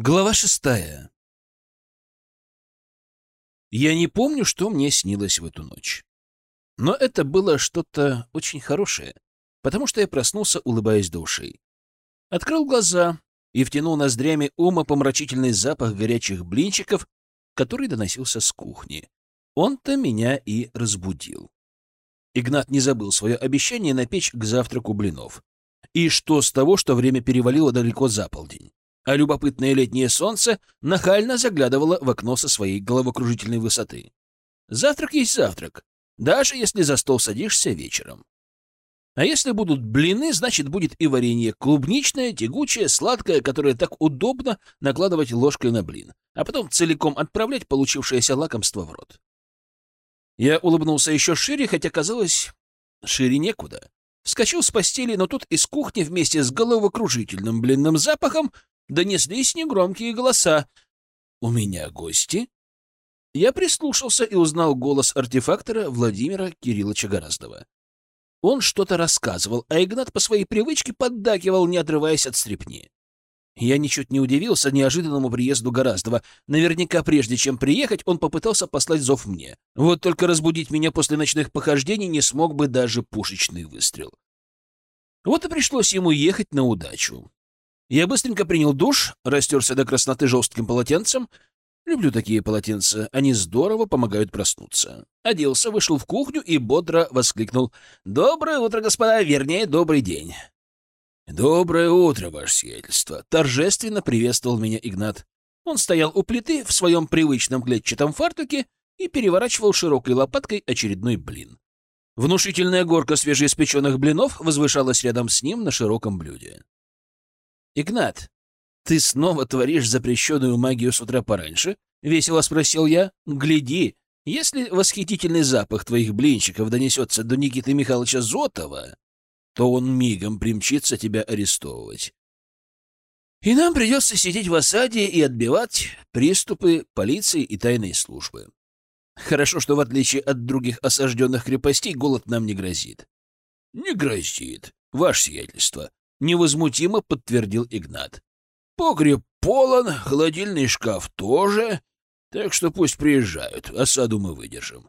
Глава шестая. Я не помню, что мне снилось в эту ночь. Но это было что-то очень хорошее, потому что я проснулся, улыбаясь до. Открыл глаза и втянул ноздрями умопомрачительный запах горячих блинчиков, который доносился с кухни. Он-то меня и разбудил. Игнат не забыл свое обещание напечь к завтраку блинов. И что с того, что время перевалило далеко за полдень? А любопытное летнее солнце нахально заглядывало в окно со своей головокружительной высоты. Завтрак есть завтрак, даже если за стол садишься вечером. А если будут блины, значит, будет и варенье клубничное, тягучее, сладкое, которое так удобно накладывать ложкой на блин, а потом целиком отправлять получившееся лакомство в рот. Я улыбнулся еще шире, хотя казалось, шире некуда. Вскочил с постели, но тут из кухни вместе с головокружительным блинным запахом донеслись негромкие голоса. «У меня гости?» Я прислушался и узнал голос артефактора Владимира Кирилловича Гораздова. Он что-то рассказывал, а Игнат по своей привычке поддакивал, не отрываясь от стрепни. Я ничуть не удивился неожиданному приезду Гораздова. Наверняка, прежде чем приехать, он попытался послать зов мне. Вот только разбудить меня после ночных похождений не смог бы даже пушечный выстрел. Вот и пришлось ему ехать на удачу. Я быстренько принял душ, растерся до красноты жестким полотенцем. Люблю такие полотенца, они здорово помогают проснуться. Оделся, вышел в кухню и бодро воскликнул. «Доброе утро, господа, вернее, добрый день». «Доброе утро, ваше сиятельство!» — торжественно приветствовал меня Игнат. Он стоял у плиты в своем привычном клетчатом фартуке и переворачивал широкой лопаткой очередной блин. Внушительная горка свежеиспеченных блинов возвышалась рядом с ним на широком блюде. «Игнат, ты снова творишь запрещенную магию с утра пораньше?» — весело спросил я. «Гляди, если восхитительный запах твоих блинчиков донесется до Никиты Михайловича Зотова, то он мигом примчится тебя арестовывать. И нам придется сидеть в осаде и отбивать приступы полиции и тайной службы. Хорошо, что в отличие от других осажденных крепостей голод нам не грозит. — Не грозит, ваше сиятельство, — невозмутимо подтвердил Игнат. «Погреб полон, холодильный шкаф тоже, так что пусть приезжают, осаду мы выдержим.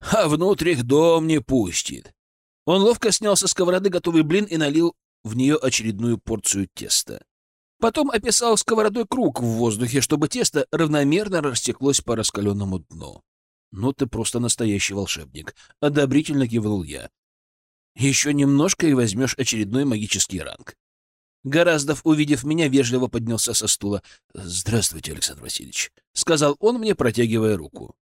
А внутрь их дом не пустит». Он ловко снял со сковороды готовый блин и налил в нее очередную порцию теста. Потом описал сковородой круг в воздухе, чтобы тесто равномерно растеклось по раскаленному дну. «Ну ты просто настоящий волшебник», — одобрительно кивнул я. Еще немножко и возьмешь очередной магический ранг. Гораздов, увидев меня, вежливо поднялся со стула. «Здравствуйте, Александр Васильевич», — сказал он мне, протягивая руку.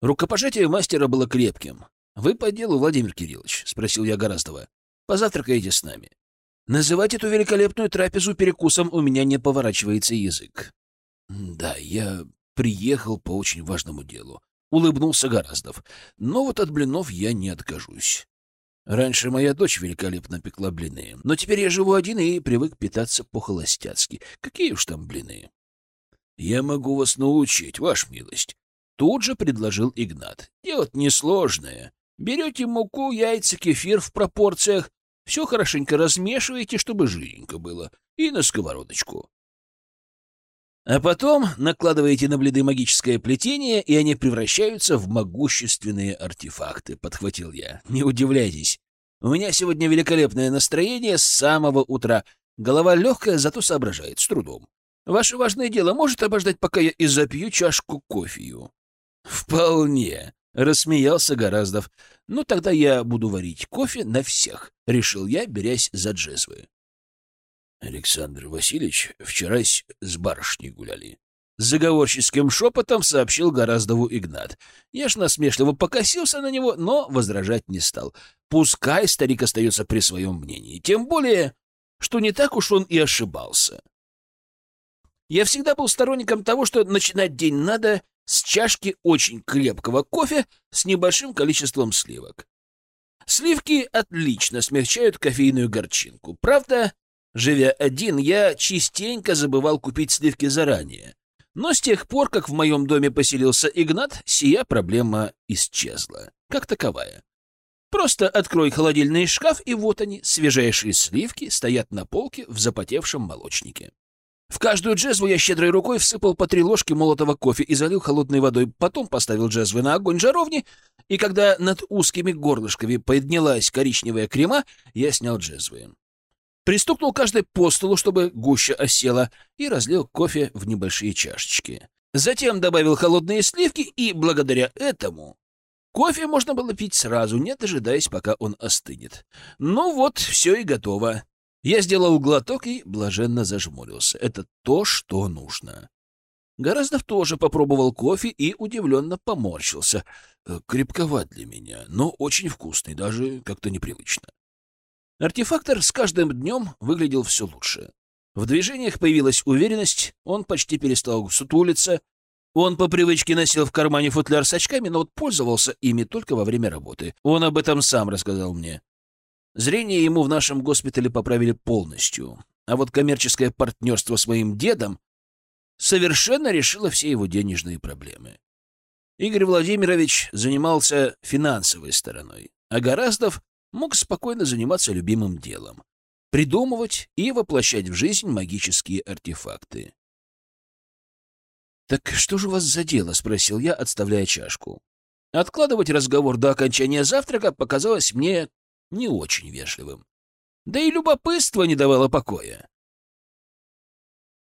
Рукопожатие мастера было крепким. «Вы по делу, Владимир Кириллович?» — спросил я Гораздова. «Позавтракаете с нами». Называть эту великолепную трапезу перекусом у меня не поворачивается язык. «Да, я приехал по очень важному делу», — улыбнулся Гораздов. «Но вот от блинов я не откажусь. Раньше моя дочь великолепно пекла блины, но теперь я живу один и привык питаться по-холостяцки. Какие уж там блины. — Я могу вас научить, ваша милость. Тут же предложил Игнат. — Делать несложное. Берете муку, яйца, кефир в пропорциях, все хорошенько размешиваете, чтобы жирненько было, и на сковородочку. А потом накладываете на блюды магическое плетение, и они превращаются в могущественные артефакты, — подхватил я. Не удивляйтесь. У меня сегодня великолепное настроение с самого утра. Голова легкая, зато соображает с трудом. Ваше важное дело может обождать, пока я и запью чашку кофею? — Вполне, — рассмеялся Гораздов. — Ну, тогда я буду варить кофе на всех, — решил я, берясь за джезвы. Александр Васильевич вчера с барышней гуляли. Заговорческим шепотом сообщил Гораздову Игнат. Я ж насмешливо покосился на него, но возражать не стал. Пускай старик остается при своем мнении. Тем более, что не так уж он и ошибался. Я всегда был сторонником того, что начинать день надо с чашки очень крепкого кофе с небольшим количеством сливок. Сливки отлично смягчают кофейную горчинку. Правда, Живя один, я частенько забывал купить сливки заранее. Но с тех пор, как в моем доме поселился Игнат, сия проблема исчезла, как таковая. Просто открой холодильный шкаф, и вот они, свежайшие сливки, стоят на полке в запотевшем молочнике. В каждую джезву я щедрой рукой всыпал по три ложки молотого кофе и залил холодной водой. Потом поставил джезвы на огонь жаровни, и когда над узкими горлышками поднялась коричневая крема, я снял джезвы. Пристукнул каждый по столу, чтобы гуща осела, и разлил кофе в небольшие чашечки. Затем добавил холодные сливки, и благодаря этому кофе можно было пить сразу, не дожидаясь, пока он остынет. Ну вот, все и готово. Я сделал глоток и блаженно зажмурился. Это то, что нужно. Гораздов тоже попробовал кофе и удивленно поморщился. Э, крепковат для меня, но очень вкусный, даже как-то непривычно. Артефактор с каждым днем выглядел все лучше. В движениях появилась уверенность, он почти перестал сутулиться. Он по привычке носил в кармане футляр с очками, но вот пользовался ими только во время работы. Он об этом сам рассказал мне. Зрение ему в нашем госпитале поправили полностью, а вот коммерческое партнерство с моим дедом совершенно решило все его денежные проблемы. Игорь Владимирович занимался финансовой стороной, а Гораздов мог спокойно заниматься любимым делом — придумывать и воплощать в жизнь магические артефакты. «Так что же у вас за дело?» — спросил я, отставляя чашку. Откладывать разговор до окончания завтрака показалось мне не очень вежливым. Да и любопытство не давало покоя.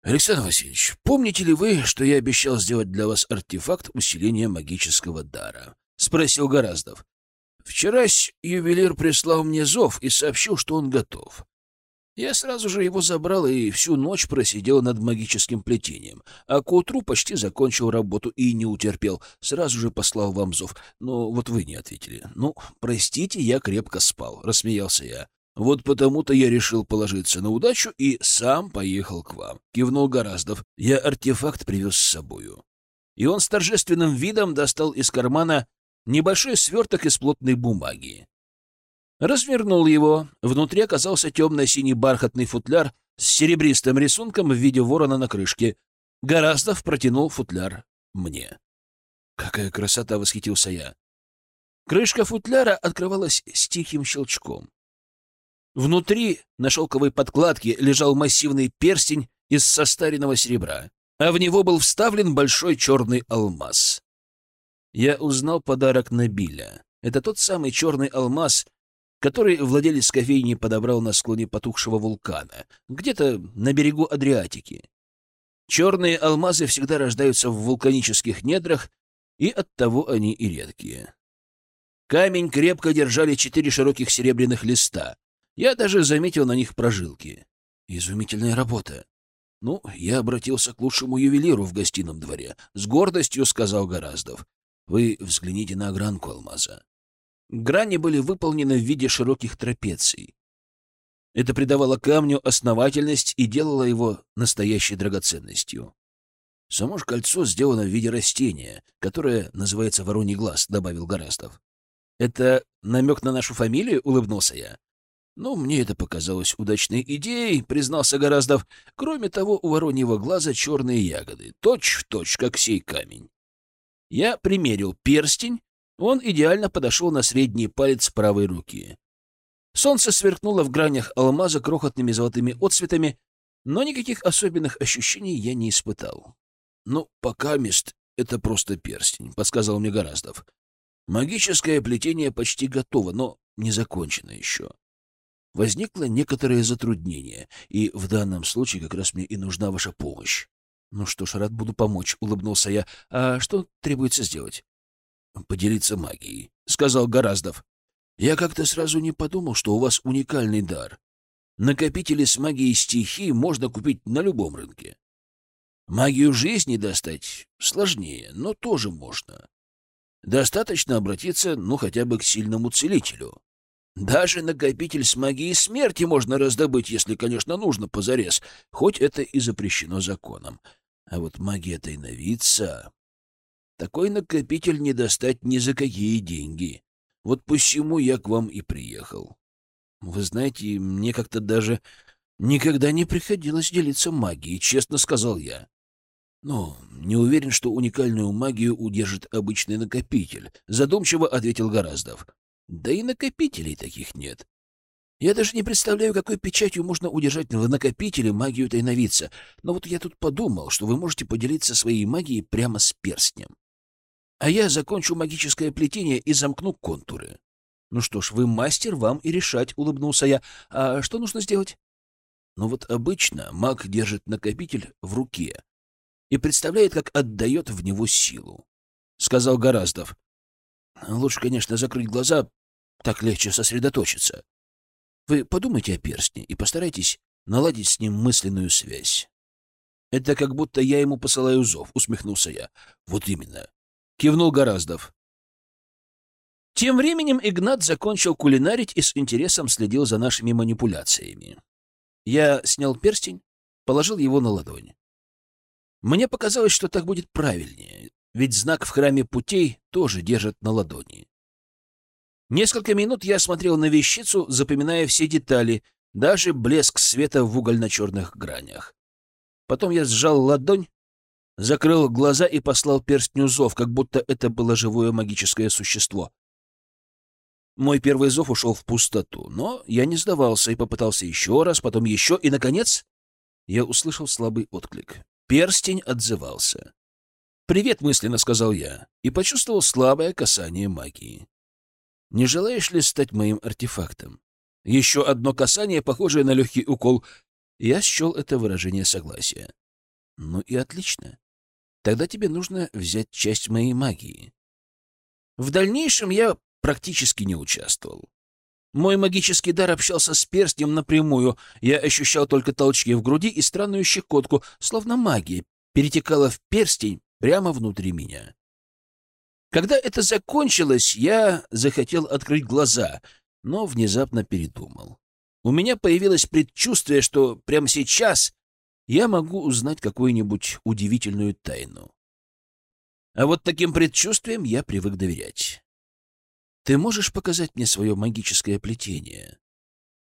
«Александр Васильевич, помните ли вы, что я обещал сделать для вас артефакт усиления магического дара?» — спросил Гораздов. «Вчерась ювелир прислал мне зов и сообщил, что он готов. Я сразу же его забрал и всю ночь просидел над магическим плетением, а к утру почти закончил работу и не утерпел. Сразу же послал вам зов, но вот вы не ответили. Ну, простите, я крепко спал, — рассмеялся я. Вот потому-то я решил положиться на удачу и сам поехал к вам. Кивнул Гораздов. Я артефакт привез с собою. И он с торжественным видом достал из кармана небольшой сверток из плотной бумаги. Развернул его. Внутри оказался темно-синий бархатный футляр с серебристым рисунком в виде ворона на крышке. Гораздов протянул футляр мне. «Какая красота!» — восхитился я. Крышка футляра открывалась с тихим щелчком. Внутри на шелковой подкладке лежал массивный перстень из состаренного серебра, а в него был вставлен большой черный алмаз. Я узнал подарок Набиля. Это тот самый черный алмаз, который владелец кофейни подобрал на склоне потухшего вулкана, где-то на берегу Адриатики. Черные алмазы всегда рождаются в вулканических недрах, и оттого они и редкие. Камень крепко держали четыре широких серебряных листа. Я даже заметил на них прожилки. Изумительная работа. Ну, я обратился к лучшему ювелиру в гостином дворе. С гордостью сказал Гораздов. Вы взгляните на огранку алмаза. Грани были выполнены в виде широких трапеций. Это придавало камню основательность и делало его настоящей драгоценностью. Само же кольцо сделано в виде растения, которое называется вороний глаз, — добавил Гораздов. — Это намек на нашу фамилию? — улыбнулся я. — Ну, мне это показалось удачной идеей, — признался Гораздов. Кроме того, у вороньего глаза черные ягоды, точь в точь, как сей камень. Я примерил перстень он идеально подошел на средний палец правой руки. Солнце сверкнуло в гранях алмаза крохотными золотыми отцветами, но никаких особенных ощущений я не испытал. «Ну, пока мест это просто перстень», — подсказал мне Гораздов. «Магическое плетение почти готово, но не закончено еще. Возникло некоторое затруднение, и в данном случае как раз мне и нужна ваша помощь». «Ну что ж, рад буду помочь», — улыбнулся я. «А что требуется сделать?» поделиться магией», — сказал Гораздов. «Я как-то сразу не подумал, что у вас уникальный дар. Накопители с магией стихии можно купить на любом рынке. Магию жизни достать сложнее, но тоже можно. Достаточно обратиться, ну, хотя бы к сильному целителю. Даже накопитель с магией смерти можно раздобыть, если, конечно, нужно позарез, хоть это и запрещено законом. А вот магия тайновидца такой накопитель не достать ни за какие деньги. Вот почему я к вам и приехал. Вы знаете, мне как-то даже никогда не приходилось делиться магией, честно сказал я. Но не уверен, что уникальную магию удержит обычный накопитель, задумчиво ответил Гораздов. Да и накопителей таких нет. Я даже не представляю, какой печатью можно удержать в накопителе магию тайновица. Но вот я тут подумал, что вы можете поделиться своей магией прямо с перстнем. А я закончу магическое плетение и замкну контуры. Ну что ж, вы мастер, вам и решать, — улыбнулся я. А что нужно сделать? Ну вот обычно маг держит накопитель в руке и представляет, как отдает в него силу, — сказал Гораздов. Лучше, конечно, закрыть глаза, так легче сосредоточиться. Вы подумайте о перстне и постарайтесь наладить с ним мысленную связь. Это как будто я ему посылаю зов, усмехнулся я. Вот именно. Кивнул Гораздов. Тем временем Игнат закончил кулинарить и с интересом следил за нашими манипуляциями. Я снял перстень, положил его на ладонь. Мне показалось, что так будет правильнее, ведь знак в храме путей тоже держат на ладони. Несколько минут я смотрел на вещицу, запоминая все детали, даже блеск света в угольно-черных гранях. Потом я сжал ладонь, закрыл глаза и послал перстню зов, как будто это было живое магическое существо. Мой первый зов ушел в пустоту, но я не сдавался и попытался еще раз, потом еще, и, наконец, я услышал слабый отклик. Перстень отзывался. «Привет», — мысленно сказал я, и почувствовал слабое касание магии. Не желаешь ли стать моим артефактом? Еще одно касание, похожее на легкий укол. Я счел это выражение согласия. Ну и отлично. Тогда тебе нужно взять часть моей магии. В дальнейшем я практически не участвовал. Мой магический дар общался с перстнем напрямую. Я ощущал только толчки в груди и странную щекотку, словно магия, перетекала в перстень прямо внутри меня. Когда это закончилось, я захотел открыть глаза, но внезапно передумал. У меня появилось предчувствие, что прямо сейчас я могу узнать какую-нибудь удивительную тайну. А вот таким предчувствием я привык доверять. «Ты можешь показать мне свое магическое плетение?»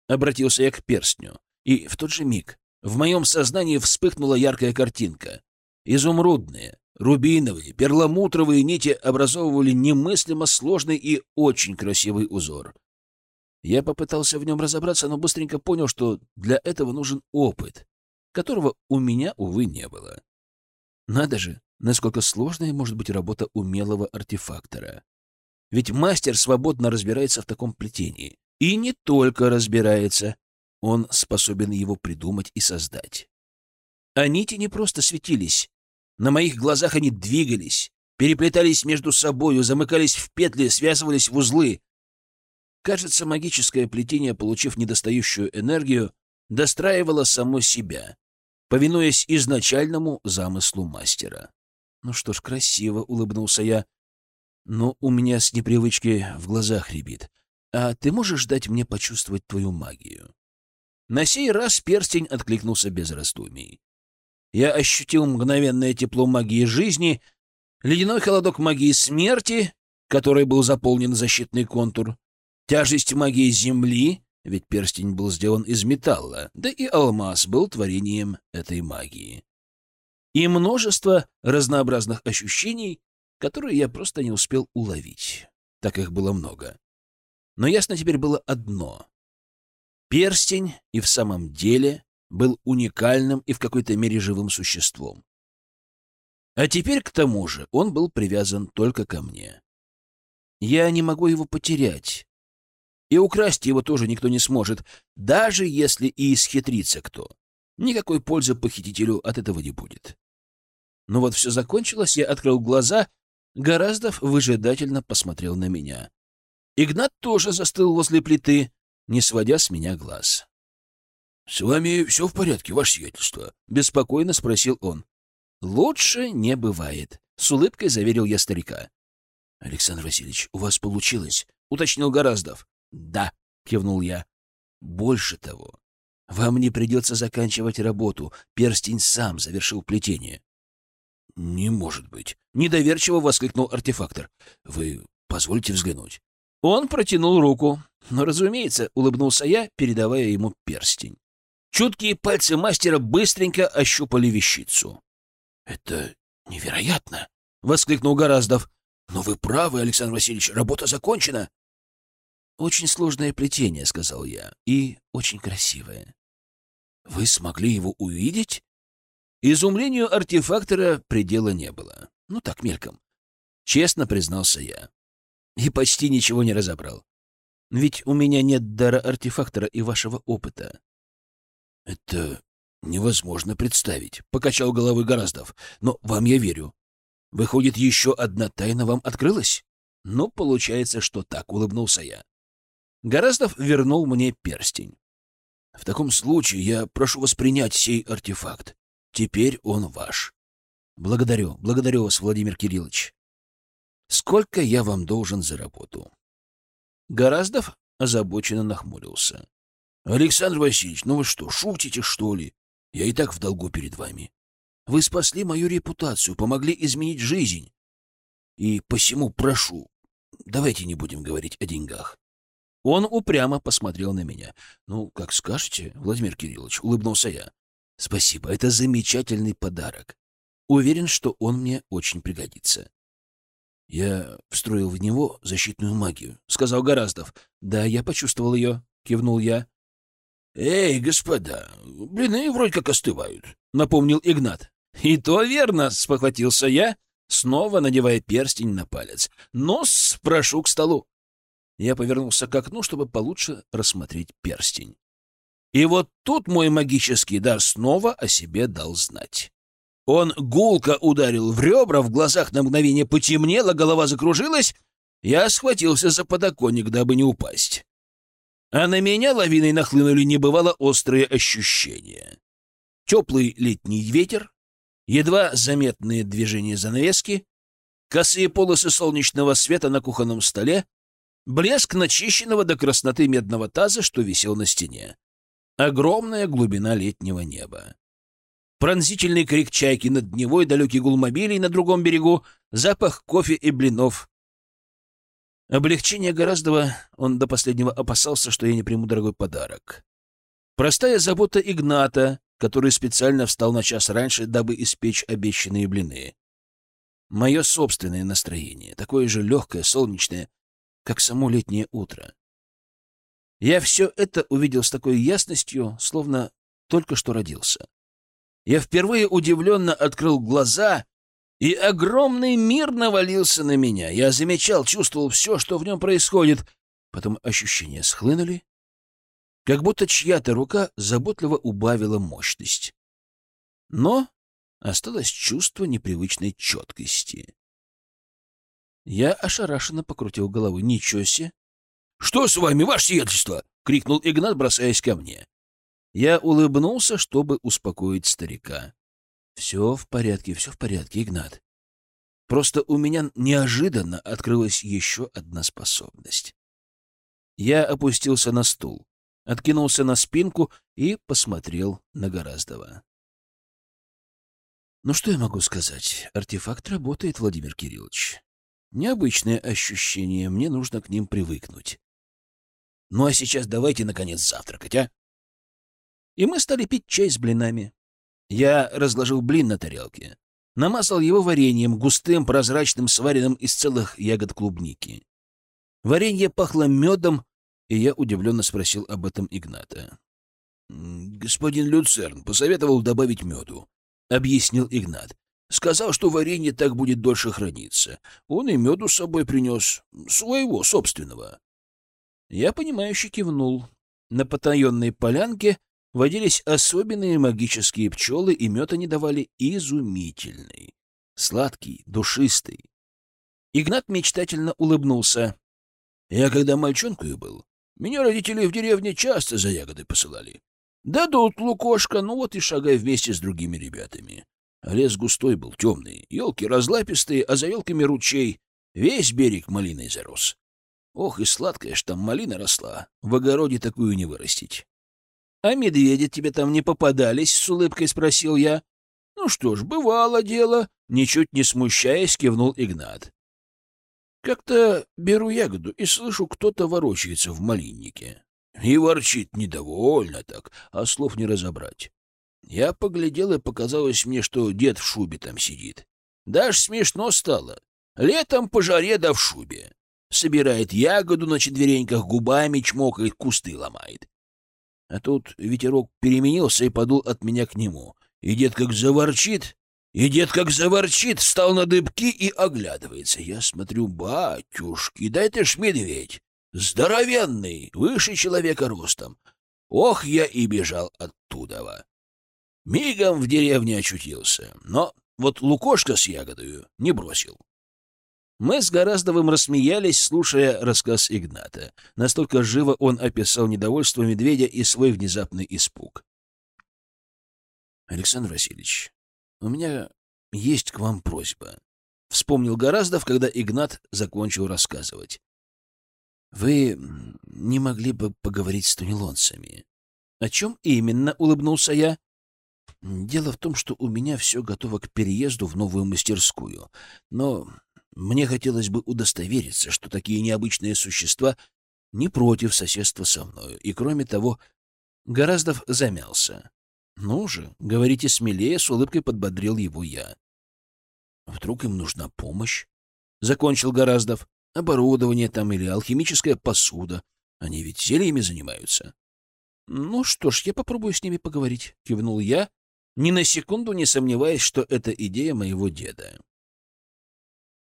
Обратился я к перстню, и в тот же миг в моем сознании вспыхнула яркая картинка. Изумрудные, Рубиновые, перламутровые нити образовывали немыслимо сложный и очень красивый узор. Я попытался в нем разобраться, но быстренько понял, что для этого нужен опыт, которого у меня, увы, не было. Надо же, насколько сложная может быть работа умелого артефактора. Ведь мастер свободно разбирается в таком плетении. И не только разбирается, он способен его придумать и создать. А нити не просто светились, на моих глазах они двигались, переплетались между собою, замыкались в петли, связывались в узлы. Кажется, магическое плетение, получив недостающую энергию, достраивало само себя, повинуясь изначальному замыслу мастера. «Ну что ж, красиво», — улыбнулся я. «Но у меня с непривычки в глазах рябит. А ты можешь дать мне почувствовать твою магию?» На сей раз перстень откликнулся без раздумий. Я ощутил мгновенное тепло магии жизни, ледяной холодок магии смерти, которой был заполнен защитный контур, тяжесть магии земли, ведь перстень был сделан из металла, да и алмаз был творением этой магии. И множество разнообразных ощущений, которые я просто не успел уловить. Так их было много. Но ясно теперь было одно. Перстень и в самом деле был уникальным и в какой-то мере живым существом. А теперь, к тому же, он был привязан только ко мне. Я не могу его потерять. И украсть его тоже никто не сможет, даже если и исхитрится кто. Никакой пользы похитителю от этого не будет. Но вот все закончилось, я открыл глаза, Гораздов выжидательно посмотрел на меня. Игнат тоже застыл возле плиты, не сводя с меня глаз. — С вами все в порядке, ваше сиятельство? — беспокойно спросил он. — Лучше не бывает, — с улыбкой заверил я старика. — Александр Васильевич, у вас получилось? — уточнил Гораздов. — Да, — кивнул я. — Больше того, вам не придется заканчивать работу. Перстень сам завершил плетение. — Не может быть! — недоверчиво воскликнул артефактор. — Вы позвольте взглянуть. Он протянул руку. Но, разумеется, улыбнулся я, передавая ему перстень. Чуткие пальцы мастера быстренько ощупали вещицу. — Это невероятно! — воскликнул Гораздов. — Но вы правы, Александр Васильевич, работа закончена. очень сложное плетение», — сказал я, — «и очень красивое». «Вы смогли его увидеть?» Изумлению артефактора предела не было. Ну так, мельком. Честно признался я. И почти ничего не разобрал. Ведь у меня нет дара артефактора и вашего опыта. Это невозможно представить, — покачал головой Гораздов. Но вам я верю. Выходит, еще одна тайна вам открылась? Ну, получается, что так, — улыбнулся я. Гораздов вернул мне перстень. В таком случае я прошу воспринять сей артефакт. Теперь он ваш. Благодарю, благодарю вас, Владимир Кириллович. Сколько я вам должен за работу? Гораздов озабоченно нахмурился. Александр Васильевич, ну вы что, шутите, что ли? Я и так в долгу перед вами. Вы спасли мою репутацию, помогли изменить жизнь. И посему прошу, давайте не будем говорить о деньгах. Он упрямо посмотрел на меня. «Ну, как скажете, Владимир Кириллович», — улыбнулся я. Спасибо, это замечательный подарок. Уверен, что он мне очень пригодится. Я встроил в него защитную магию, сказал Гораздов. Да, я почувствовал ее, кивнул я. Эй, господа, блины вроде как остывают, напомнил Игнат. И то верно, спохватился я, снова надевая перстень на палец. Нос прошу к столу. Я повернулся к окну, чтобы получше рассмотреть перстень. И вот тут мой магический дар снова о себе дал знать. Он гулко ударил в ребра, в глазах на мгновение потемнело, голова закружилась. Я схватился за подоконник, дабы не упасть. А на меня лавиной нахлынули небывало острые ощущения. Теплый летний ветер, едва заметные движения занавески, косые полосы солнечного света на кухонном столе, блеск начищенного до красноты медного таза, что висел на стене. Огромная глубина летнего неба. Пронзительный крик чайки над Дневой, далекий гул мобилей на другом берегу, запах кофе и блинов. Облегчение гораздо он до последнего опасался, что я не приму дорогой подарок. Простая забота Игната, который специально встал на час раньше, дабы испечь обещанные блины. Мое собственное настроение, такое же легкое, солнечное, как само летнее утро. Я все это увидел с такой ясностью, словно только что родился. Я впервые удивленно открыл глаза, и огромный мир навалился на меня. Я замечал, чувствовал все, что в нем происходит. Потом ощущения схлынули, как будто чья-то рука заботливо убавила мощность. Но осталось чувство непривычной четкости. Я ошарашенно покрутил головой. Ничего себе! «Что с вами, ваше сиятельство?» — крикнул Игнат, бросаясь ко мне. Я улыбнулся, чтобы успокоить старика. «Все в порядке, все в порядке, Игнат. Просто у меня неожиданно открылась еще одна способность». Я опустился на стул, откинулся на спинку и посмотрел на Гораздова. «Ну что я могу сказать? Артефакт работает, Владимир Кириллович. Необычные ощущения, мне нужно к ним привыкнуть. Ну а сейчас давайте, наконец, завтракать, а? И мы стали пить чай с блинами. Я разложил блин на тарелке, намазал его вареньем, густым, прозрачным, сваренным из целых ягод клубники. Варенье пахло медом, и я удивленно спросил об этом Игната. «Господин Люцерн посоветовал добавить меду», — объяснил Игнат. «Сказал, что варенье так будет дольше храниться. Он и меду с собой принес, своего, собственного». Я, понимающе кивнул. На потаенной полянке водились особенные магические пчелы, и мед они давали изумительный. Сладкий, душистый. Игнат мечтательно улыбнулся. Я когда мальчонкой был, меня родители в деревне часто за ягоды посылали. Дадут лукошка, ну вот и шагай вместе с другими ребятами. Лес густой был, темный, елки разлапистые, а за елками ручей. Весь берег малиной зарос. Ох, и сладкая ж там малина росла. В огороде такую не вырастить. — А медведи тебе там не попадались? — с улыбкой спросил я. — Ну что ж, бывало дело. Ничуть не смущаясь, кивнул Игнат. Как-то беру ягоду и слышу, кто-то ворочается в малиннике. И ворчит недовольно так, а слов не разобрать. Я поглядел, и показалось мне, что дед в шубе там сидит. Даже смешно стало. Летом по жаре да в шубе. собирает ягоду на четвереньках, губами чмокает, кусты ломает. А тут ветерок переменился и подул от меня к нему. И дед как заворчит, и дед как заворчит, встал на дыбки и оглядывается. Я смотрю, батюшки, да это ж медведь, здоровенный, выше человека ростом. Ох, я и бежал оттуда. Мигом в деревне очутился, но вот лукошка с ягодою не бросил. Мы с Гораздовым рассмеялись, слушая рассказ Игната. Настолько живо он описал недовольство медведя и свой внезапный испуг. «Александр Васильевич, у меня есть к вам просьба», — вспомнил Гораздов, когда Игнат закончил рассказывать. «Вы не могли бы поговорить с тунелонцами?» «О чем именно?» — улыбнулся я. «Дело в том, что у меня все готово к переезду в новую мастерскую, но мне хотелось бы удостовериться, что такие необычные существа не против соседства со мною. И кроме того, Гораздов замялся. «Ну же, говорите смелее», — с улыбкой подбодрил его я. «Вдруг им нужна помощь?» — закончил Гораздов. «Оборудование там или алхимическая посуда. Они ведь зельями занимаются». «Ну что ж, я попробую с ними поговорить», — кивнул я, ни на секунду не сомневаясь, что это идея моего деда.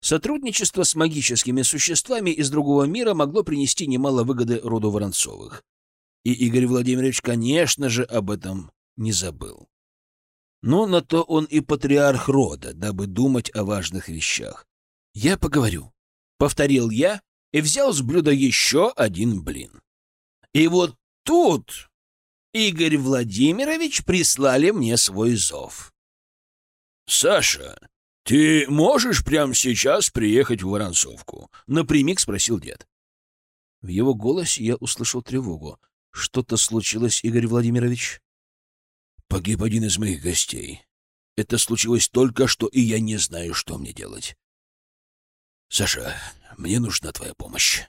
Сотрудничество с магическими существами из другого мира могло принести немало выгоды роду Воронцовых. И Игорь Владимирович, конечно же, об этом не забыл. Но на то он и патриарх рода, дабы думать о важных вещах. «Я поговорю», — повторил я и взял с блюда еще один блин. И вот тут Игорь Владимирович прислали мне свой зов. «Саша, «Ты можешь прямо сейчас приехать в Воронцовку?» — напрямик спросил дед. В его голосе я услышал тревогу. «Что-то случилось, Игорь Владимирович?» «Погиб один из моих гостей. Это случилось только что, и я не знаю, что мне делать. Саша, мне нужна твоя помощь».